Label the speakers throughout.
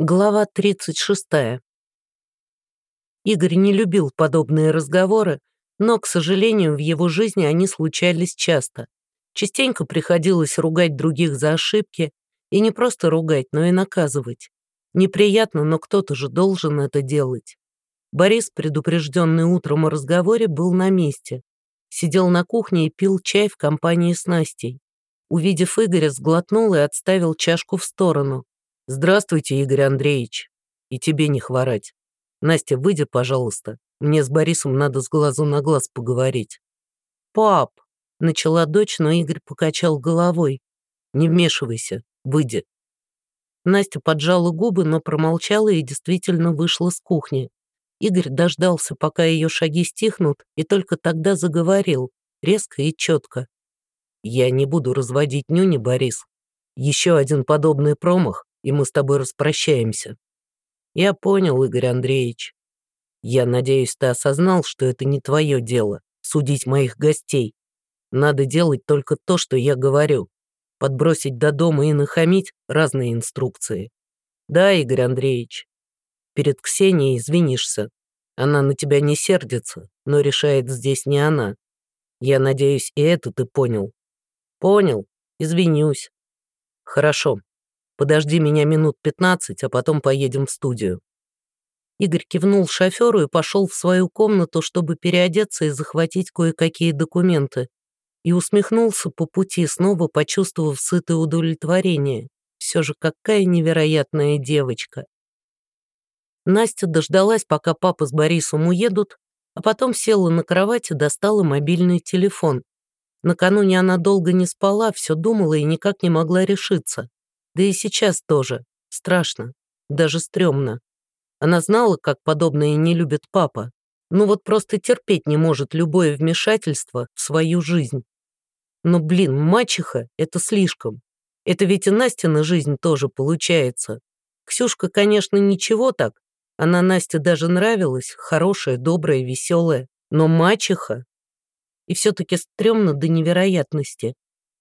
Speaker 1: Глава 36. Игорь не любил подобные разговоры, но, к сожалению, в его жизни они случались часто. Частенько приходилось ругать других за ошибки, и не просто ругать, но и наказывать. Неприятно, но кто-то же должен это делать. Борис, предупрежденный утром о разговоре, был на месте. Сидел на кухне и пил чай в компании с Настей. Увидев Игоря, сглотнул и отставил чашку в сторону. «Здравствуйте, Игорь Андреевич. И тебе не хворать. Настя, выйди, пожалуйста. Мне с Борисом надо с глазу на глаз поговорить». «Пап!» — начала дочь, но Игорь покачал головой.
Speaker 2: «Не вмешивайся. Выйди».
Speaker 1: Настя поджала губы, но промолчала и действительно вышла с кухни. Игорь дождался, пока ее шаги стихнут, и только тогда заговорил, резко и четко.
Speaker 2: «Я не буду разводить нюни, Борис. Еще один подобный промах, и мы с тобой распрощаемся.
Speaker 1: Я понял, Игорь Андреевич.
Speaker 2: Я надеюсь, ты осознал, что это не твое дело — судить моих гостей. Надо делать только то, что я говорю. Подбросить до дома и нахамить — разные инструкции.
Speaker 1: Да, Игорь Андреевич.
Speaker 2: Перед Ксенией извинишься. Она на тебя не сердится, но решает здесь не она. Я надеюсь, и это ты понял.
Speaker 1: Понял. Извинюсь.
Speaker 2: Хорошо. Подожди меня минут пятнадцать, а потом поедем в студию».
Speaker 1: Игорь кивнул шоферу и пошел в свою комнату, чтобы переодеться и захватить кое-какие документы. И усмехнулся по пути, снова почувствовав сытое удовлетворение. Все же какая невероятная девочка. Настя дождалась, пока папа с Борисом уедут, а потом села на кровать и достала мобильный телефон. Накануне она долго не спала, все думала и никак не могла решиться. Да и сейчас тоже. Страшно. Даже стрёмно. Она знала, как подобное не любит папа. Ну вот просто терпеть не может любое вмешательство в свою жизнь. Но, блин, мачеха — это слишком. Это ведь и Настина жизнь тоже получается. Ксюшка, конечно, ничего так. Она Насте даже нравилась, хорошая, добрая, веселая. Но мачеха... И все-таки стрёмно до невероятности.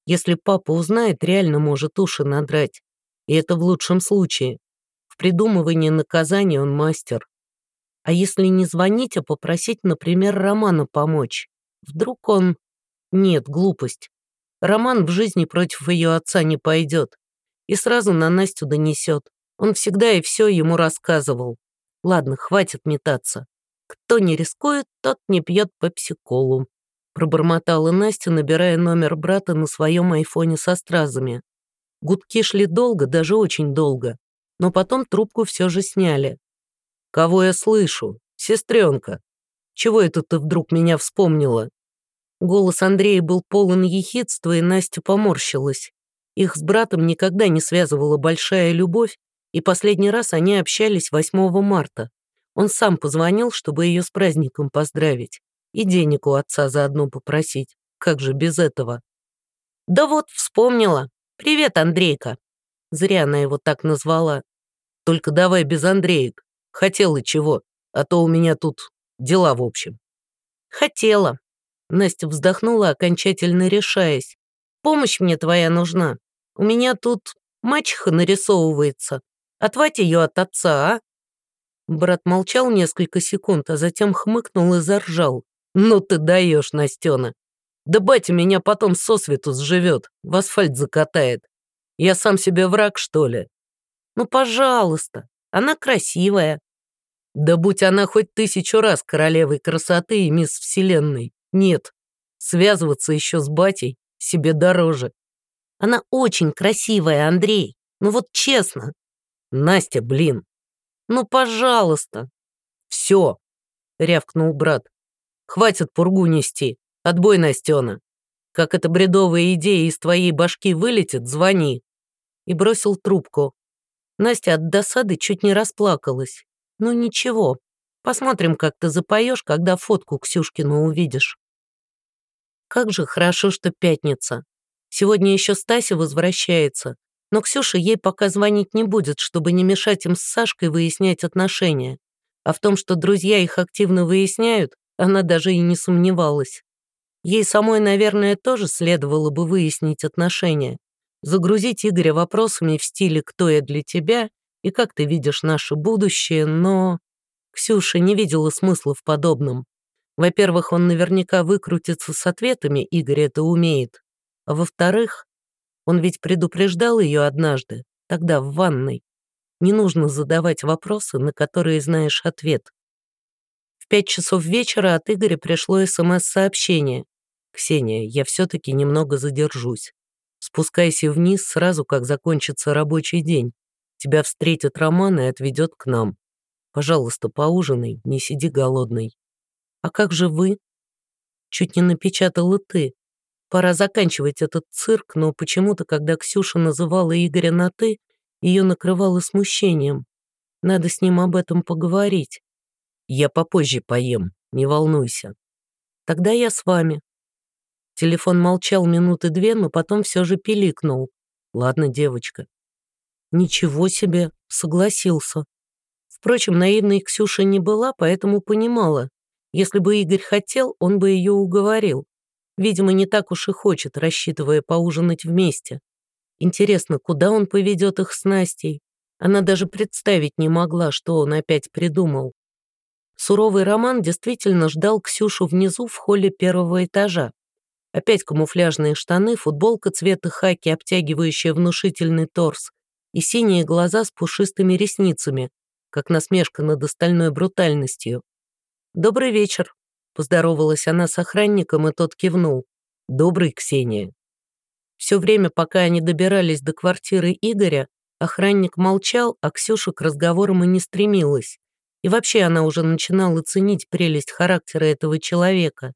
Speaker 1: Если папа узнает, реально может уши надрать. И это в лучшем случае. В придумывании наказания он мастер. А если не звонить, а попросить, например, Романа помочь? Вдруг он... Нет, глупость. Роман в жизни против ее отца не пойдет. И сразу на Настю донесет. Он всегда и все ему рассказывал. Ладно, хватит метаться. Кто не рискует, тот не пьет по психолу. Пробормотала Настя, набирая номер брата на своем айфоне со стразами. Гудки шли долго, даже очень долго, но потом трубку все же сняли. «Кого я слышу? Сестренка! Чего это ты вдруг меня вспомнила?» Голос Андрея был полон ехидства, и Настя поморщилась. Их с братом никогда не связывала большая любовь, и последний раз они общались 8 марта. Он сам позвонил, чтобы ее с праздником поздравить. И денег у отца заодно попросить. Как же без этого? «Да вот, вспомнила. «Привет, Андрейка!» Зря она его так назвала. «Только давай без Андреек. Хотела чего, а то у меня тут дела в общем». «Хотела». Настя вздохнула, окончательно решаясь. «Помощь мне твоя нужна. У меня тут мачеха нарисовывается. Отвать ее от отца, а?» Брат молчал несколько секунд, а затем хмыкнул и заржал. «Ну ты даешь, Настена! Да батя меня потом сосвету сживет, в асфальт закатает. Я сам себе враг, что ли? Ну, пожалуйста, она красивая. Да будь она хоть тысячу раз королевой красоты и мисс Вселенной. Нет, связываться еще с батей себе дороже. Она очень красивая, Андрей. Ну вот честно. Настя, блин. Ну, пожалуйста. Все, рявкнул брат. Хватит пургу нести. Отбой, Настена. Как эта бредовая идея из твоей башки вылетит, звони. И бросил трубку. Настя от досады чуть не расплакалась. Ну ничего, посмотрим, как ты запоешь, когда фотку Ксюшкину увидишь. Как же хорошо, что пятница. Сегодня еще Стася возвращается, но Ксюша ей пока звонить не будет, чтобы не мешать им с Сашкой выяснять отношения. А в том, что друзья их активно выясняют, она даже и не сомневалась. Ей самой, наверное, тоже следовало бы выяснить отношения, загрузить Игоря вопросами в стиле «Кто я для тебя?» и как ты видишь наше будущее, но...» Ксюша не видела смысла в подобном. Во-первых, он наверняка выкрутится с ответами, Игорь это умеет. А во-вторых, он ведь предупреждал ее однажды, тогда в ванной. Не нужно задавать вопросы, на которые знаешь ответ. Пять часов вечера от Игоря пришло СМС-сообщение. «Ксения, я все-таки немного задержусь. Спускайся вниз сразу, как закончится рабочий день. Тебя встретит Роман и отведет к нам. Пожалуйста, поужинай, не сиди голодный». «А как же вы?» Чуть не напечатала ты. Пора заканчивать этот цирк, но почему-то, когда Ксюша называла Игоря на «ты», ее накрывало смущением. Надо с ним об этом поговорить. Я попозже поем, не волнуйся. Тогда я с вами. Телефон молчал минуты две, но потом все же пиликнул. Ладно, девочка. Ничего себе, согласился. Впрочем, наивной Ксюша не была, поэтому понимала. Если бы Игорь хотел, он бы ее уговорил. Видимо, не так уж и хочет, рассчитывая поужинать вместе. Интересно, куда он поведет их с Настей? Она даже представить не могла, что он опять придумал. Суровый Роман действительно ждал Ксюшу внизу в холле первого этажа. Опять камуфляжные штаны, футболка цвета хаки, обтягивающая внушительный торс, и синие глаза с пушистыми ресницами, как насмешка над остальной брутальностью. «Добрый вечер», — поздоровалась она с охранником, и тот кивнул. «Добрый, Ксения». Все время, пока они добирались до квартиры Игоря, охранник молчал, а Ксюша к разговорам и не стремилась. И вообще она уже начинала ценить прелесть характера этого человека.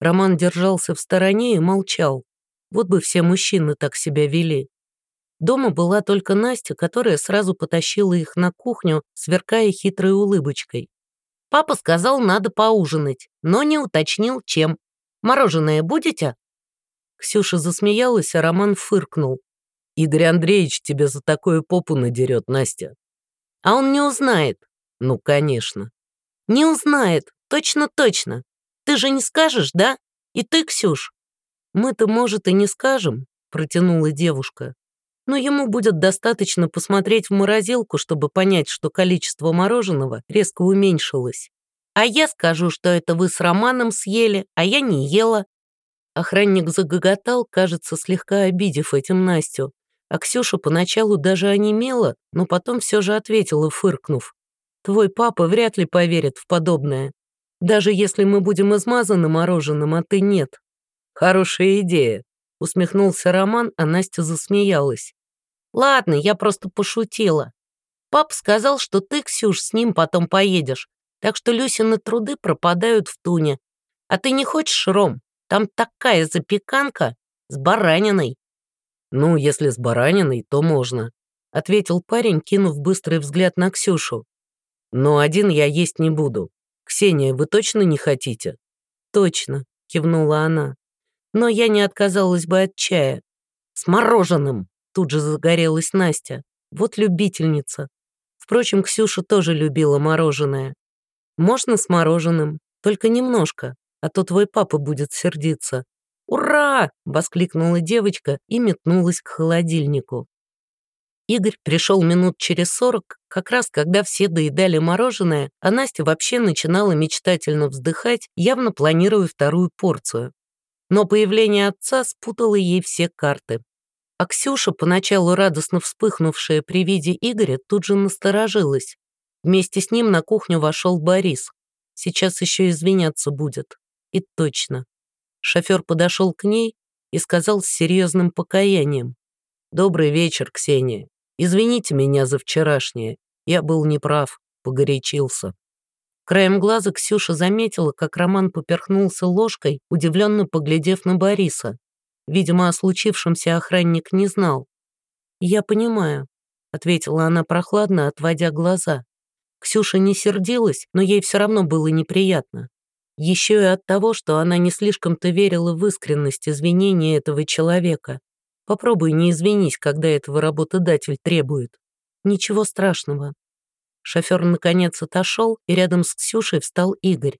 Speaker 1: Роман держался в стороне и молчал. Вот бы все мужчины так себя вели. Дома была только Настя, которая сразу потащила их на кухню, сверкая хитрой улыбочкой. Папа сказал, надо поужинать, но не уточнил, чем. «Мороженое будете?» Ксюша засмеялась, а Роман фыркнул.
Speaker 2: «Игорь Андреевич тебе за такую попу надерет, Настя».
Speaker 1: «А он не узнает».
Speaker 2: «Ну, конечно».
Speaker 1: «Не узнает, точно-точно. Ты же не скажешь, да? И ты, Ксюш?» «Мы-то, может, и не скажем», — протянула девушка. «Но ему будет достаточно посмотреть в морозилку, чтобы понять, что количество мороженого резко уменьшилось. А я скажу, что это вы с Романом съели, а я не ела. Охранник загоготал, кажется, слегка обидев этим Настю. А Ксюша поначалу даже онемела, но потом все же ответила, фыркнув. «Твой папа вряд ли поверит в подобное. Даже если мы будем измазаны мороженым, а ты нет».
Speaker 2: «Хорошая идея», — усмехнулся Роман, а Настя засмеялась.
Speaker 1: «Ладно, я просто пошутила. Пап сказал, что ты, Ксюш, с ним потом поедешь, так что Люсины труды пропадают в туне. А ты не хочешь, Ром?» Там такая запеканка с бараниной».
Speaker 2: «Ну, если с бараниной, то можно», — ответил парень, кинув быстрый взгляд на Ксюшу. «Но один я есть не буду. Ксения, вы точно не хотите?»
Speaker 1: «Точно», — кивнула она. «Но я не отказалась бы от чая. С мороженым!» Тут же загорелась Настя. Вот любительница. Впрочем, Ксюша тоже любила мороженое. Можно с мороженым, только немножко а то твой папа будет сердиться». «Ура!» — воскликнула девочка и метнулась к холодильнику. Игорь пришел минут через сорок, как раз когда все доедали мороженое, а Настя вообще начинала мечтательно вздыхать, явно планируя вторую порцию. Но появление отца спутало ей все карты. А Ксюша, поначалу радостно вспыхнувшая при виде Игоря, тут же насторожилась. Вместе с ним на кухню вошел Борис. Сейчас еще извиняться будет. И точно. Шофер подошел к ней и сказал с серьезным покаянием. «Добрый вечер, Ксения. Извините меня за вчерашнее. Я был неправ, погорячился». Краем глаза Ксюша заметила, как Роман поперхнулся ложкой, удивленно поглядев на Бориса. Видимо, о случившемся охранник не знал. «Я понимаю», — ответила она прохладно, отводя глаза. Ксюша не сердилась, но ей все равно было неприятно. Еще и от того, что она не слишком-то верила в искренность извинения этого человека. Попробуй не извинись, когда этого работодатель требует. Ничего страшного. Шофер наконец отошел, и рядом с Ксюшей встал Игорь.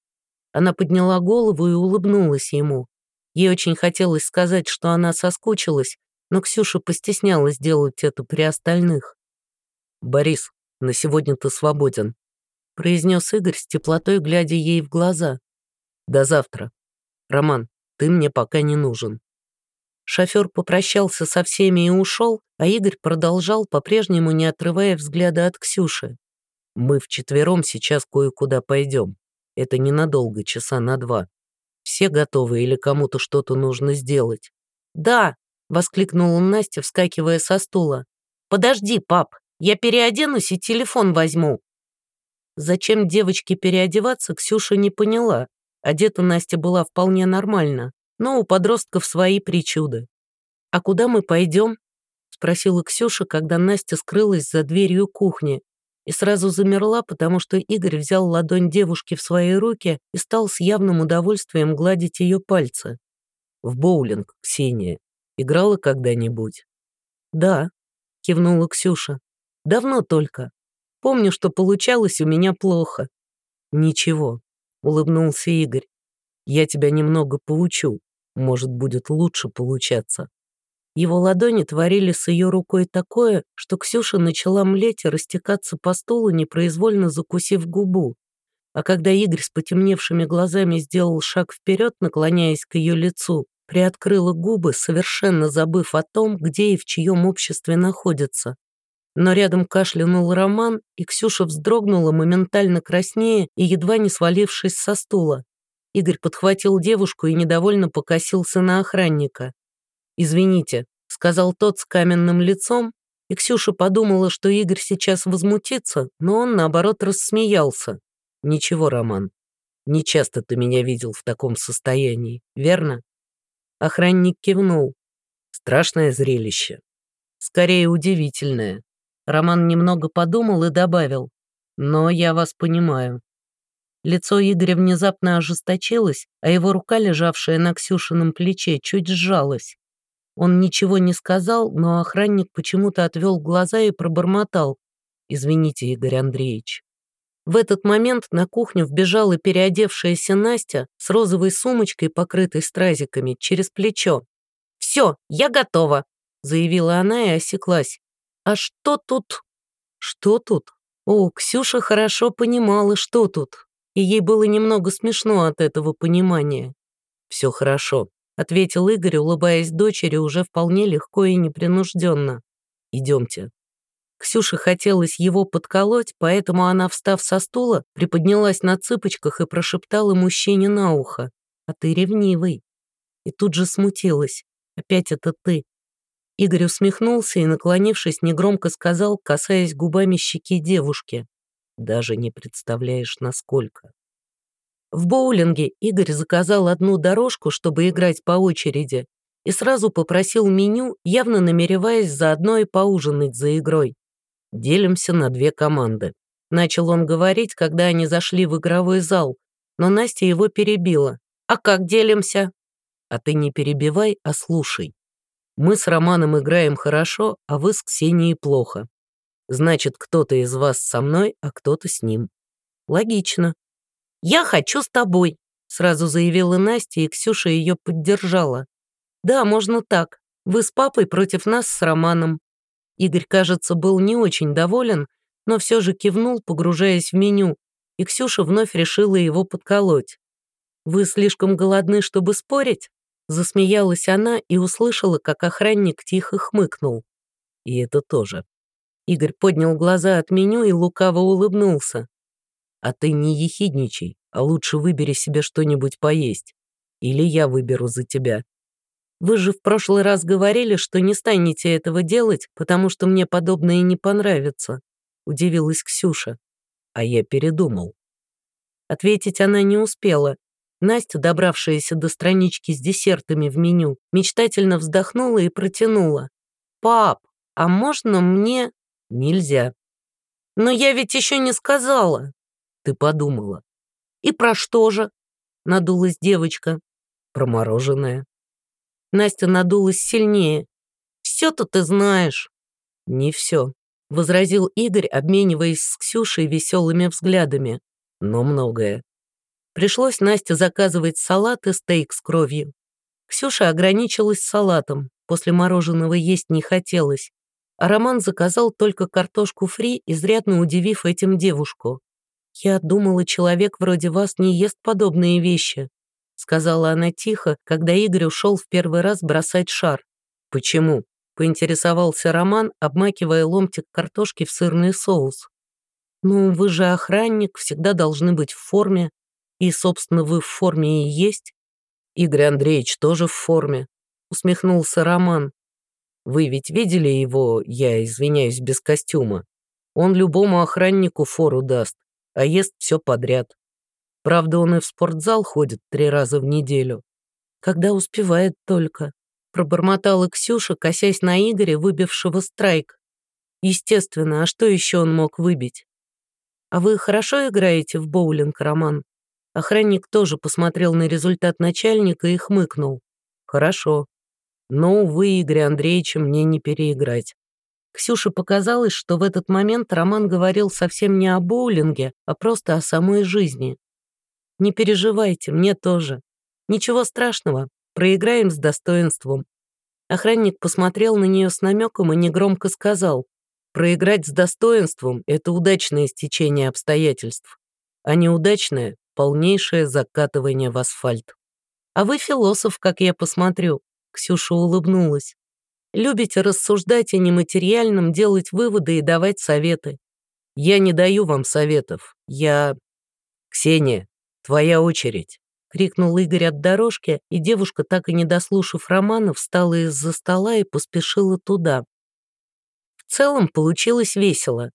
Speaker 1: Она подняла голову и улыбнулась ему. Ей очень хотелось сказать, что она соскучилась, но Ксюша постеснялась делать это при остальных.
Speaker 2: «Борис, на сегодня ты свободен», — произнес Игорь с теплотой, глядя ей в глаза. «До завтра. Роман, ты мне пока не нужен».
Speaker 1: Шофер попрощался со всеми и ушел, а Игорь продолжал, по-прежнему не отрывая взгляда от Ксюши.
Speaker 2: «Мы вчетвером сейчас кое-куда пойдем. Это ненадолго, часа на два. Все готовы или кому-то что-то нужно сделать?»
Speaker 1: «Да!» — воскликнула Настя, вскакивая со стула. «Подожди, пап, я переоденусь и телефон возьму». Зачем девочке переодеваться, Ксюша не поняла. Одета Настя была вполне нормально, но у подростков свои причуды. «А куда мы пойдем?» — спросила Ксюша, когда Настя скрылась за дверью кухни. И сразу замерла, потому что Игорь взял ладонь девушки в свои руки и стал с явным удовольствием гладить ее пальцы.
Speaker 2: «В боулинг, Ксения. Играла когда-нибудь?»
Speaker 1: «Да», — кивнула Ксюша. «Давно только. Помню, что получалось у меня плохо».
Speaker 2: «Ничего», — улыбнулся Игорь. «Я тебя немного поучу. Может, будет лучше получаться».
Speaker 1: Его ладони творили с ее рукой такое, что Ксюша начала млеть и растекаться по стулу, непроизвольно закусив губу. А когда Игорь с потемневшими глазами сделал шаг вперед, наклоняясь к ее лицу, приоткрыла губы, совершенно забыв о том, где и в чьем обществе находится. Но рядом кашлянул Роман, и Ксюша вздрогнула, моментально краснее и едва не свалившись со стула. Игорь подхватил девушку и недовольно покосился на охранника. «Извините», — сказал тот с каменным лицом, и Ксюша подумала, что Игорь сейчас возмутится, но он, наоборот, рассмеялся. «Ничего, Роман, не часто ты меня видел в таком состоянии, верно?» Охранник кивнул. «Страшное зрелище. Скорее, удивительное». Роман немного подумал и добавил. «Но я вас понимаю». Лицо Игоря внезапно ожесточилось, а его рука, лежавшая на Ксюшином плече, чуть сжалась. Он ничего не сказал, но охранник почему-то отвел глаза и пробормотал. «Извините, Игорь Андреевич». В этот момент на кухню вбежала переодевшаяся Настя с розовой сумочкой, покрытой стразиками, через плечо. «Все, я готова», — заявила она и осеклась. «А что тут?» «Что тут?» О, Ксюша хорошо понимала, что тут, и ей было немного смешно от этого понимания. «Все хорошо», — ответил Игорь, улыбаясь дочери уже вполне легко и непринужденно. «Идемте». Ксюше хотелось его подколоть, поэтому она, встав со стула, приподнялась на цыпочках и прошептала мужчине на ухо. «А ты ревнивый». И тут же смутилась. «Опять это ты». Игорь усмехнулся и, наклонившись, негромко сказал, касаясь губами щеки девушки. «Даже не представляешь, насколько». В боулинге Игорь заказал одну дорожку, чтобы играть по очереди, и сразу попросил меню, явно намереваясь заодно и поужинать за игрой. «Делимся на две команды», — начал он говорить, когда они зашли в игровой зал, но Настя его перебила. «А как делимся?» «А ты не перебивай, а слушай. Мы с Романом играем хорошо, а вы с Ксенией плохо. Значит, кто-то из вас со мной, а кто-то с ним. Логично. «Я хочу с тобой», — сразу заявила Настя, и Ксюша ее поддержала. «Да, можно так. Вы с папой против нас с Романом». Игорь, кажется, был не очень доволен, но все же кивнул, погружаясь в меню, и Ксюша вновь решила его подколоть. «Вы слишком голодны, чтобы спорить?» Засмеялась она и услышала, как охранник тихо хмыкнул. «И это тоже». Игорь поднял глаза от меню и лукаво улыбнулся. А ты не ехидничай, а лучше выбери себе что-нибудь поесть. Или я выберу за тебя. Вы же в прошлый раз говорили, что не станете этого делать, потому что мне подобное не понравится», — удивилась Ксюша. А я передумал. Ответить она не успела. Настя, добравшаяся до странички с десертами в меню, мечтательно вздохнула и протянула. «Пап, а можно мне...» «Нельзя». «Но я ведь еще не сказала», ты подумала. И про что же? Надулась девочка. Про мороженое. Настя надулась сильнее. Все-то ты знаешь. Не все, возразил Игорь, обмениваясь с Ксюшей веселыми взглядами. Но многое. Пришлось Насте заказывать салат и стейк с кровью. Ксюша ограничилась салатом. После мороженого есть не хотелось. Роман заказал только картошку фри, изрядно удивив этим девушку. «Я думала, человек вроде вас не ест подобные вещи», сказала она тихо, когда Игорь ушел в первый раз бросать шар. «Почему?» — поинтересовался Роман, обмакивая ломтик картошки в сырный соус. «Ну, вы же охранник, всегда должны быть в форме. И, собственно, вы в форме и есть».
Speaker 2: «Игорь Андреевич тоже в форме», — усмехнулся Роман. «Вы ведь видели его, я извиняюсь, без костюма? Он любому охраннику фору даст, а ест все подряд. Правда, он и в спортзал ходит три раза в неделю.
Speaker 1: Когда успевает только», — пробормотала Ксюша, косясь на Игоря, выбившего страйк. Естественно, а что еще он мог выбить? «А вы хорошо играете в боулинг, Роман?» Охранник тоже посмотрел на результат начальника и хмыкнул. «Хорошо. Но, увы, Игорь Андреевича мне не переиграть». Ксюше показалось, что в этот момент Роман говорил совсем не о боулинге, а просто о самой жизни. «Не переживайте, мне тоже. Ничего страшного, проиграем с достоинством». Охранник посмотрел на нее с намеком и негромко сказал, Проиграть с достоинством – это удачное стечение обстоятельств, а неудачное – полнейшее закатывание в асфальт. А вы философ, как я посмотрю, Ксюша улыбнулась. Любите рассуждать о нематериальном, делать выводы и давать советы. Я не даю вам советов. Я... Ксения, твоя очередь. Крикнул Игорь от дорожки, и девушка, так и не дослушав романа, встала из-за стола и поспешила туда. В целом получилось весело.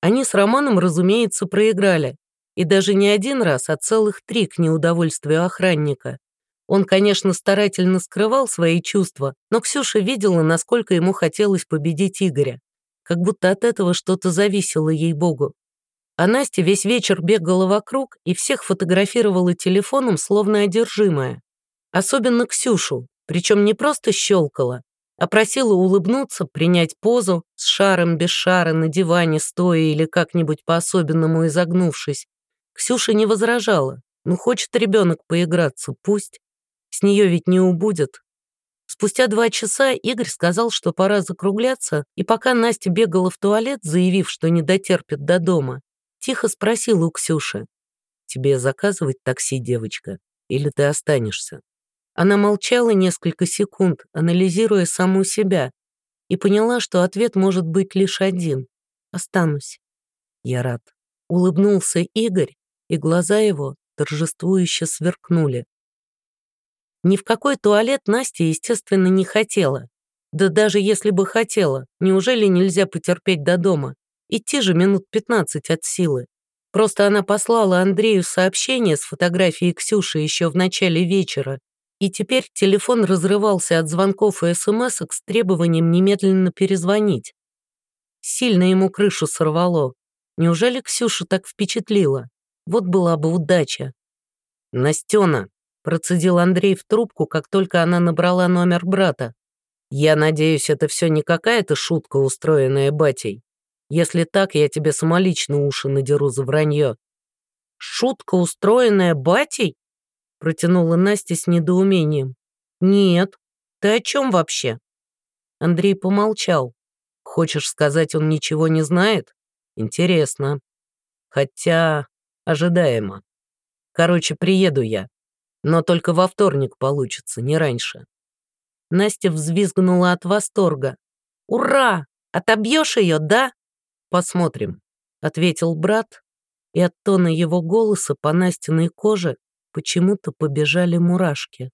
Speaker 1: Они с Романом, разумеется, проиграли. И даже не один раз, а целых три к неудовольствию охранника. Он, конечно, старательно скрывал свои чувства, но Ксюша видела, насколько ему хотелось победить Игоря. Как будто от этого что-то зависело ей-богу. А Настя весь вечер бегала вокруг и всех фотографировала телефоном, словно одержимая. Особенно Ксюшу, причем не просто щелкала, а просила улыбнуться, принять позу с шаром без шара на диване стоя или как-нибудь по-особенному изогнувшись. Ксюша не возражала. Ну, хочет ребенок поиграться, пусть. С нее ведь не убудет. Спустя два часа Игорь сказал, что пора закругляться, и пока Настя бегала в туалет, заявив, что не дотерпит до дома, тихо спросил у Ксюши, «Тебе заказывать такси, девочка, или ты останешься?» Она молчала несколько секунд, анализируя саму себя, и поняла, что ответ может быть лишь один. «Останусь». «Я рад». Улыбнулся Игорь, и глаза его торжествующе сверкнули. Ни в какой туалет Настя, естественно, не хотела. Да даже если бы хотела, неужели нельзя потерпеть до дома? Идти же минут 15 от силы. Просто она послала Андрею сообщение с фотографией Ксюши еще в начале вечера и теперь телефон разрывался от звонков и смс с требованием немедленно перезвонить. Сильно ему крышу сорвало. Неужели Ксюша так впечатлила? Вот была бы удача. «Настена», — процедил Андрей в трубку, как только она набрала номер брата. «Я надеюсь, это все не какая-то шутка, устроенная батей. Если так, я тебе самолично уши надеру за вранье». «Шутка, устроенная батей?» протянула Настя с недоумением. «Нет, ты о чем вообще?» Андрей помолчал. «Хочешь сказать, он ничего не знает? Интересно. Хотя ожидаемо. Короче, приеду я. Но только во вторник получится, не раньше». Настя взвизгнула от восторга. «Ура! Отобьешь ее, да?» «Посмотрим», — ответил брат, и от тона его голоса по Настиной коже почему-то побежали мурашки.